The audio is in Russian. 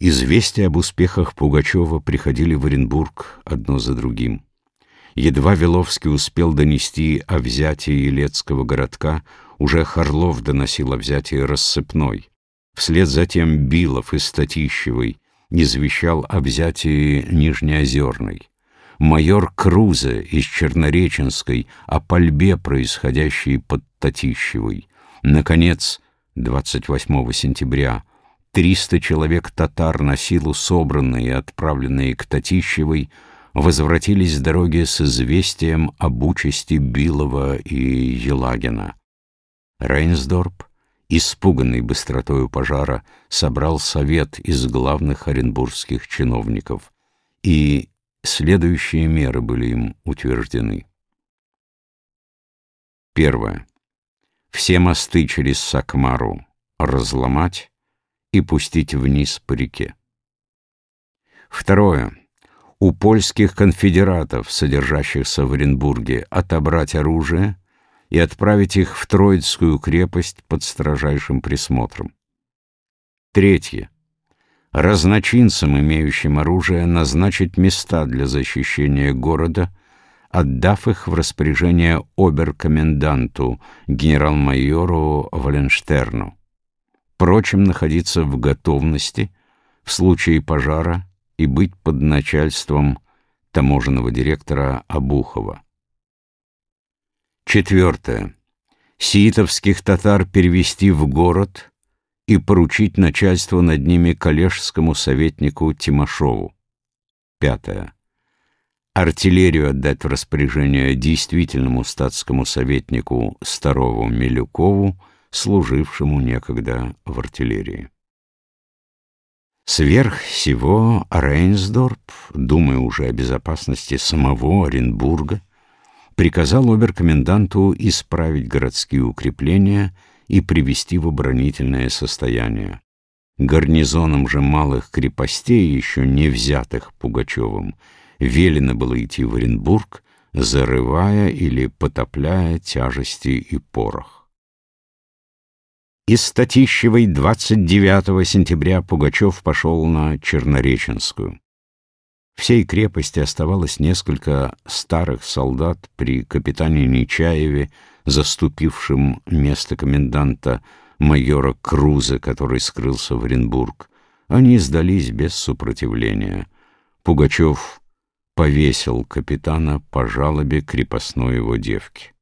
Известия об успехах Пугачева приходили в Оренбург одно за другим. Едва Веловский успел донести о взятии Елецкого городка, уже Харлов доносил о взятии Рассыпной. Вслед за тем Билов из Татищевой извещал о взятии Нижнеозерной. Майор Крузе из Чернореченской о пальбе, происходящей под Татищевой. Наконец, 28 сентября, 300 человек татар на силу собранные и отправленные к Татищевой возвратились с дороги с известием об участи Билова и Елагина. Рейнсдорп, испуганный быстротою пожара, собрал совет из главных оренбургских чиновников, и следующие меры были им утверждены. Первое. Все мосты через Сакмару разломать и пустить вниз по реке. Второе. У польских конфедератов, содержащихся в Оренбурге, отобрать оружие и отправить их в Троицкую крепость под строжайшим присмотром. Третье. Разночинцам, имеющим оружие, назначить места для защищения города, отдав их в распоряжение оберкоменданту, генерал-майору Валенштерну прочим находиться в готовности в случае пожара и быть под начальством таможенного директора Абухова. Четвертое. Сиитовских татар перевести в город и поручить начальство над ними коллежскому советнику Тимошову. Пятое. Артиллерию отдать в распоряжение действительному статскому советнику Старову Милюкову служившему некогда в артиллерии. Сверх всего Рейнсдорп, думая уже о безопасности самого Оренбурга, приказал оберкоменданту исправить городские укрепления и привести в оборонительное состояние. Гарнизоном же малых крепостей, еще не взятых Пугачевым, велено было идти в Оренбург, зарывая или потопляя тяжести и порох. Из Татищевой 29 сентября Пугачев пошел на Чернореченскую. Всей крепости оставалось несколько старых солдат при капитане Нечаеве, заступившем место коменданта майора Круза, который скрылся в Оренбург. Они сдались без сопротивления. Пугачев повесил капитана по жалобе крепостной его девки.